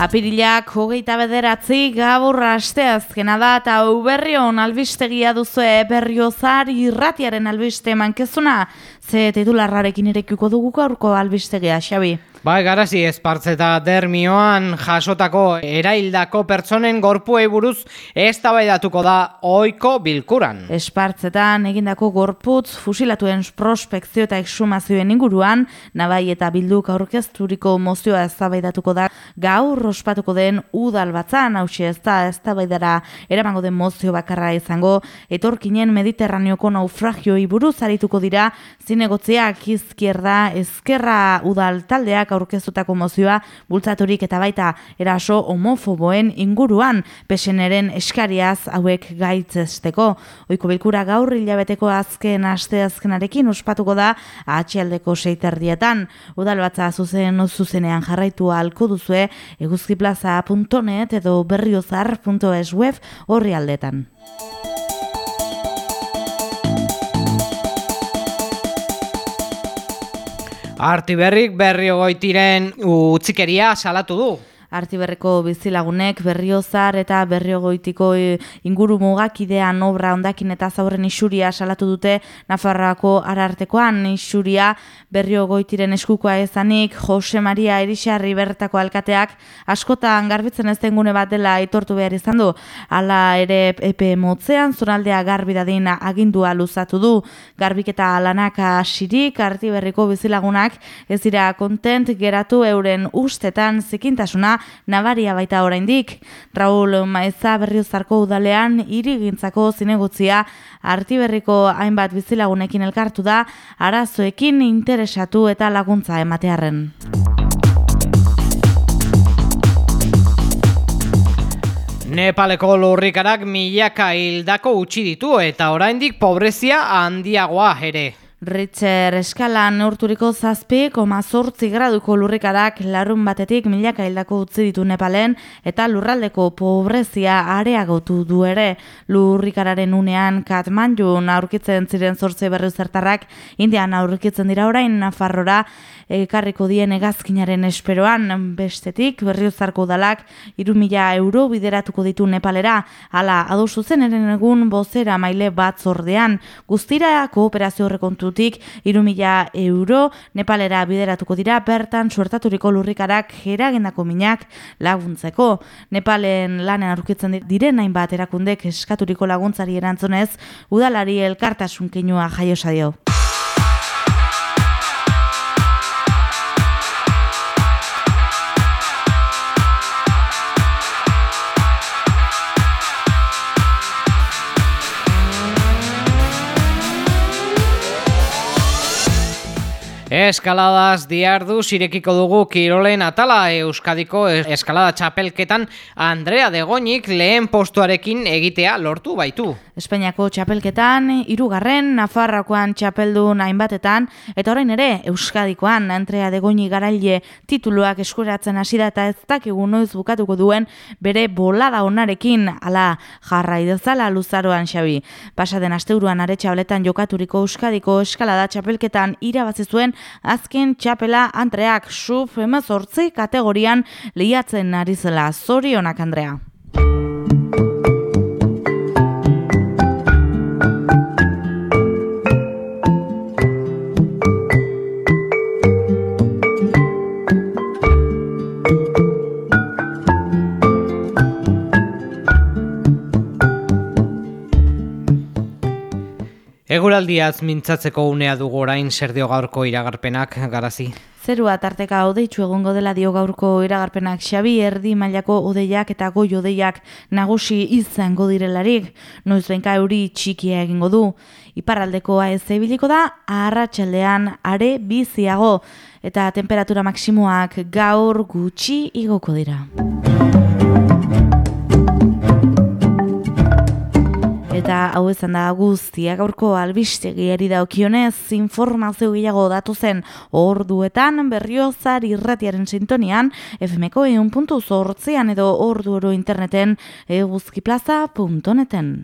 Apirilak hogeita bederatzi gaburra asteazkena da eta uberrion albistegia duzue berriozar irratiaren albiste mankezuna. Ze titularrarekin erekiko dugu gaurko albistegia, Xabi. Bai, garazi espartzeta dermioan jasotako eraildako pertsonen gorpuei buruz eztabaidatuko da ohiko bilkuran. Espartzetan egindako gorputz fusilatuen prospekzio eta exhumazioen inguruan, nabai eta bilduk aurkezturiko mozioa eztabaidatuko da gaur ospatuko den udal batzan, hausi ez da eztabaidara eramango den mozio bakarra izango, etorkinen mediterraneoko naufragioi buruz arituko dira zinegotziak izkierda ezkerra udal taldeak aurkeztutako mozioa bultzaturik eta baita eraso homofoboen inguruan peseneren eskariaz hauek gaitzesteko. Oiko bilkura gaur hilabeteko azken aste azkenarekin ospatuko da atxialdeko seiterdietan. Udal batza zuzen zuzenean jarraitu alko duzue eguzkiplaza.net edo berriozar.es web horri aldetan. Artiberrik berri ogoitiren utzikeria salatu du. Artiberreko bizilagunek berriozar eta berriogoitiko e, inguru mugakidean obra ondakin eta zaurren isuria salatu dute Nafarroako arartekoan. Isuria berriogoitiren eskukoa ezanik Jose Maria Erixarri bertako alkateak askotan garbitzen ez gune bat dela aitortu behar izan du. Hala ere epe motzean zonaldea garbi dadin agindua luzatu du. Garbiketa lanak asirik Artiberriko bizilagunak ez dira kontent geratu euren ustetan zikintasuna nabaria baita oraindik. Raul Maeza berriozarko udalean irigintzako zinegutzia artiberriko hainbat bizilagunekin elkartu da arazoekin interesatu eta laguntza ematearren. Nepaleko lurrikarak milaka hildako utzi ditu eta oraindik pobrezia handiagoa ere. Richter eskalan neurturiko zazpi, koma zortzi graduko lurrikarak larun batetik milaka hildako utzi ditu Nepalen eta lurraldeko pobrezia areagotu du ere. Lurrikararen unean Katmandu aurkitzen ziren zortzi berri zertarrak, Indian aurkitzen dira orain Nafarrora ekarriko dien egazkinaren esperoan. Bestetik berriozarko udalak iru euro bideratuko ditu Nepalera, ala adosu zen egun bozera maile bat zordean, guztira kooperazio horrekontu Portutik irumila euro Nepalera bideratuko dira bertan suertaturiko lurrikarak jeragendako minak laguntzeko. Nepalen lanen aurkitzen diren hainbat erakundek eskaturiko laguntzari erantzunez, udalari elkartasun keinua jaiosa dio. Eskaladaz diardu zirekiko dugu Kirolen atala Euskadiko eskalada txapelketan Andrea Degoñik lehen postuarekin egitea lortu baitu. Espainiako txapelketan, irugarren, Nafarrakoan txapeldun hainbatetan, eta orain ere Euskadikoan Andrea Degoñi garaile tituluak eskuratzen hasi da eta ez dakigu noiz bukatuko duen bere bolada onarekin ala jarra idezala luzaroan xabi. Pasaden asteuruan aretxabletan jokaturiko Euskadiko eskalada txapelketan irabazi zuen azken txapela Andreak suf emezortzi kategorian lehiatzen ari zela. Zorionak, Andrea. Eguraldiaz mintzatzeko unea dugu orain zer dio gaurko iragarpenak garazi. Zerua tarteka odeitzu egongo dela dio gaurko iragarpenak Xabi erdi mailako odeiak eta goi odeiak nagusi izango direlarik. Noiz benka euri txikia egingo du. Iparraldekoa ez ebiliko da, arratsaldean are biziago eta temperatura maksimoak gaur gutxi igoko dira. Eta hau ezan da guztia gaurko albistegiari daukionez informazio gehiago datu zen orduetan berriozar irratiaren sintonian FMko egun puntu zortzean edo ordu oro interneten eguzkiplaza.neten.